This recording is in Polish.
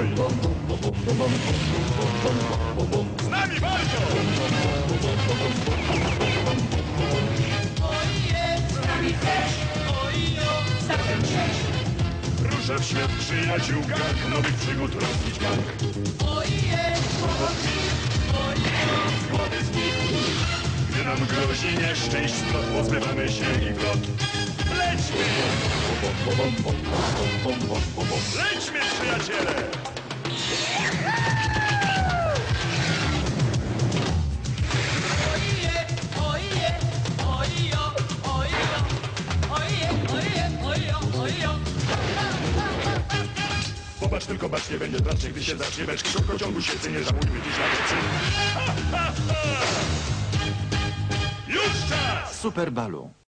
Z nami walczą! Rusza w świat przyjaciółka, nowych przygód rozbić bank. Głowy z nich. Gdy nam grozi nieszczęść, splot, pozbywamy się ich lot. Lećmy! Lećmy, przyjaciele! Popatrz tylko, bacz, nie będzie znacznie, gdy się zacznie beczki. Szybko ciągu się nie żałujmy dziś na nocy. Już czas! Super Balu.